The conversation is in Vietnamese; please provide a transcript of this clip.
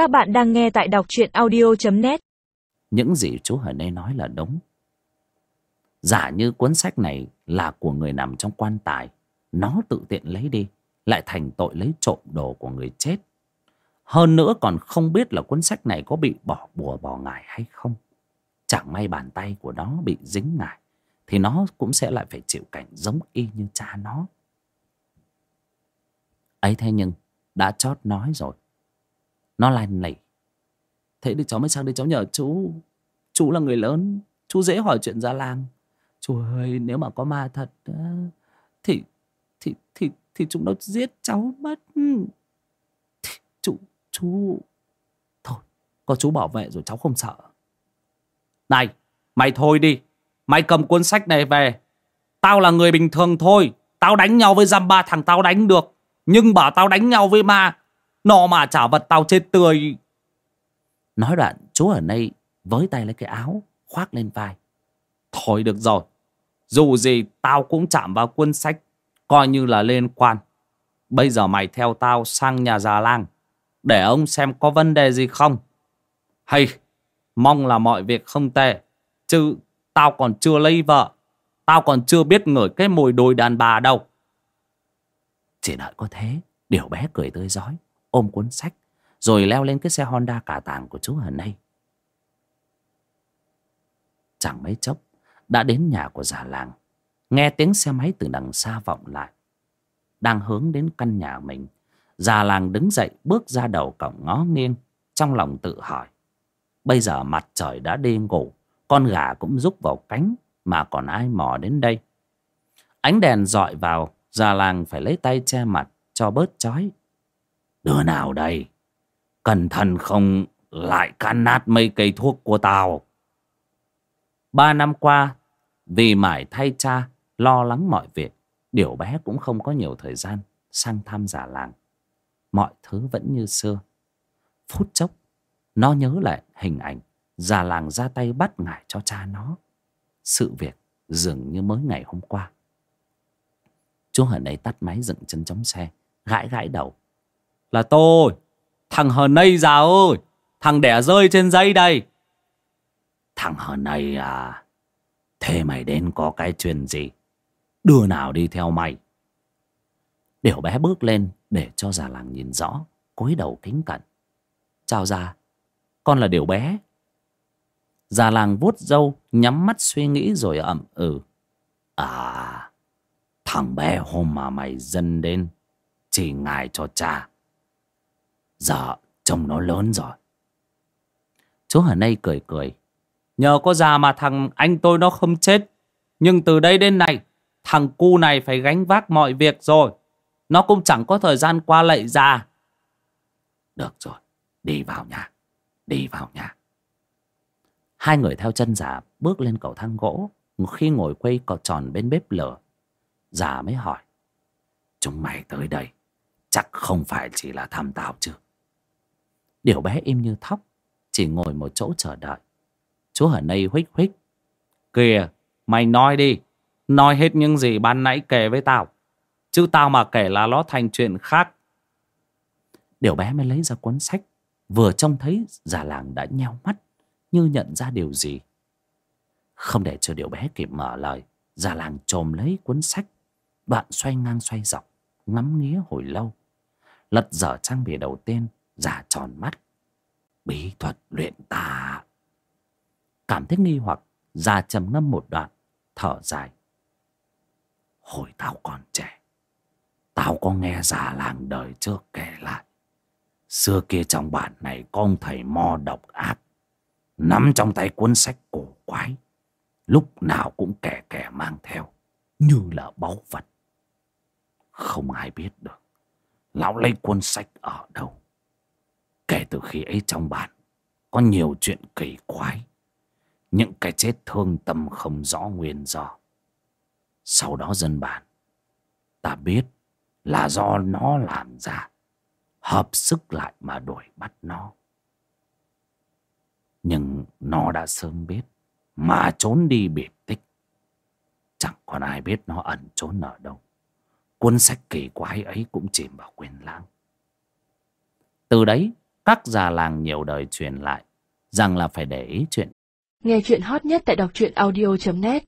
Các bạn đang nghe tại đọc truyện audio.net Những gì chú Hờ Nê nói là đúng. Giả như cuốn sách này là của người nằm trong quan tài, Nó tự tiện lấy đi, Lại thành tội lấy trộm đồ của người chết. Hơn nữa còn không biết là cuốn sách này có bị bỏ bùa bỏ ngải hay không. Chẳng may bàn tay của nó bị dính ngải, Thì nó cũng sẽ lại phải chịu cảnh giống y như cha nó. Ấy thế nhưng, đã chót nói rồi nó lanh lỉ thế thì cháu mới sang đây cháu nhờ chú. Chú là người lớn chú dễ hỏi chuyện ra làng chú ơi nếu mà có ma thật thì thì thì thì chúng nó giết cháu mất. Thì, chú chú thôi có chú bảo vệ rồi cháu không sợ. Này mày thôi đi. Mày cầm cuốn sách này về. Tao là người bình thường thôi. Tao đánh nhau với dăm ba thằng tao đánh được. Nhưng bảo tao đánh nhau với ma. Nó mà trả vật tao chết tươi. Nói đoạn chú ở đây Với tay lấy cái áo Khoác lên vai. Thôi được rồi. Dù gì tao cũng chạm vào quân sách Coi như là liên quan. Bây giờ mày theo tao sang nhà già lang Để ông xem có vấn đề gì không. Hay Mong là mọi việc không tệ Chứ tao còn chưa lấy vợ Tao còn chưa biết ngửi cái mùi đồi đàn bà đâu. Chỉ đợi có thế Điều bé cười tươi giói Ôm cuốn sách, Rồi leo lên cái xe Honda cả tàng của chú Hần nay Chẳng mấy chốc, Đã đến nhà của già làng, Nghe tiếng xe máy từ đằng xa vọng lại. Đang hướng đến căn nhà mình, Già làng đứng dậy bước ra đầu cổng ngó nghiêng, Trong lòng tự hỏi. Bây giờ mặt trời đã đi ngủ, Con gà cũng rúc vào cánh Mà còn ai mò đến đây. Ánh đèn dọi vào, Già làng phải lấy tay che mặt cho bớt chói. Đứa nào đây? Cẩn thận không lại can nát mấy cây thuốc của tao. Ba năm qua, vì mải thay cha, lo lắng mọi việc, điều bé cũng không có nhiều thời gian sang thăm già làng. Mọi thứ vẫn như xưa. Phút chốc, nó nhớ lại hình ảnh già làng ra tay bắt ngải cho cha nó. Sự việc dường như mới ngày hôm qua. Chú Hờn ấy tắt máy dựng chân chống xe Gãi gãi đầu là tôi. Thằng hờ này già ơi, Thằng đẻ rơi trên dây đây. Thằng hờ này à Thế mày đến có cái chuyện gì? Đưa nào đi theo mày. Điểu bé bước lên Để cho già làng nhìn rõ, cúi đầu kính cẩn. Chào già, Con là điểu bé. Già làng vuốt râu, Nhắm mắt suy nghĩ rồi ậm ừ. À Thằng bé hôm mà mày dân đến, Chỉ ngài cho cha. Dạ, Giờ trông nó lớn rồi. Chú ở nay cười cười. Nhờ có già mà thằng anh tôi nó không chết. Nhưng từ đây đến nay, Thằng cu này phải gánh vác mọi việc rồi. Nó cũng chẳng có thời gian qua lạy già. Được rồi, Đi vào nhà, Đi vào nhà. Hai người theo chân già bước lên cầu thang gỗ. Khi ngồi quay cọ tròn bên bếp lửa, Già mới hỏi, Chúng mày tới đây, Chắc không phải chỉ là thăm tao chứ? Điều bé im như thóc, Chỉ ngồi một chỗ chờ đợi. Chú ở đây huých huých. Kìa, mày nói đi. Nói hết những gì ban nãy kể với tao. Chứ tao mà kể là nó thành chuyện khác. Điều bé mới lấy ra cuốn sách, Vừa trông thấy già làng đã nheo mắt, Như nhận ra điều gì. Không để cho điều bé kịp mở lời, Già làng trồm lấy cuốn sách. Đoạn xoay ngang xoay dọc, Ngắm nghía hồi lâu. Lật dở trang bìa đầu tiên Giả tròn mắt. Bí thuật luyện tà. Cảm thấy nghi hoặc, Già trầm ngâm một đoạn, Thở dài. Hồi tao còn trẻ, Tao có nghe già làng đời trước kể lại. Xưa kia trong bản này có ông thầy mo độc ác, Nắm trong tay cuốn sách cổ quái. Lúc nào cũng kẻ kẻ mang theo, Như là báu vật. Không ai biết được, Lão lấy cuốn sách ở đâu từ khi ấy trong bản Có nhiều chuyện kỳ quái. Những cái chết thương tâm không rõ nguyên do. Sau đó dân bản Ta biết là do nó làm ra Hợp sức lại mà đuổi bắt nó. Nhưng nó đã sớm biết Mà trốn đi biệt tích. Chẳng còn ai biết nó ẩn trốn ở đâu. Cuốn sách kỳ quái ấy cũng chìm vào quên lãng. Từ đấy, các già làng nhiều đời truyền lại, rằng là phải để ý chuyện. Nghe chuyện hot nhất tại đọc truyện audio.net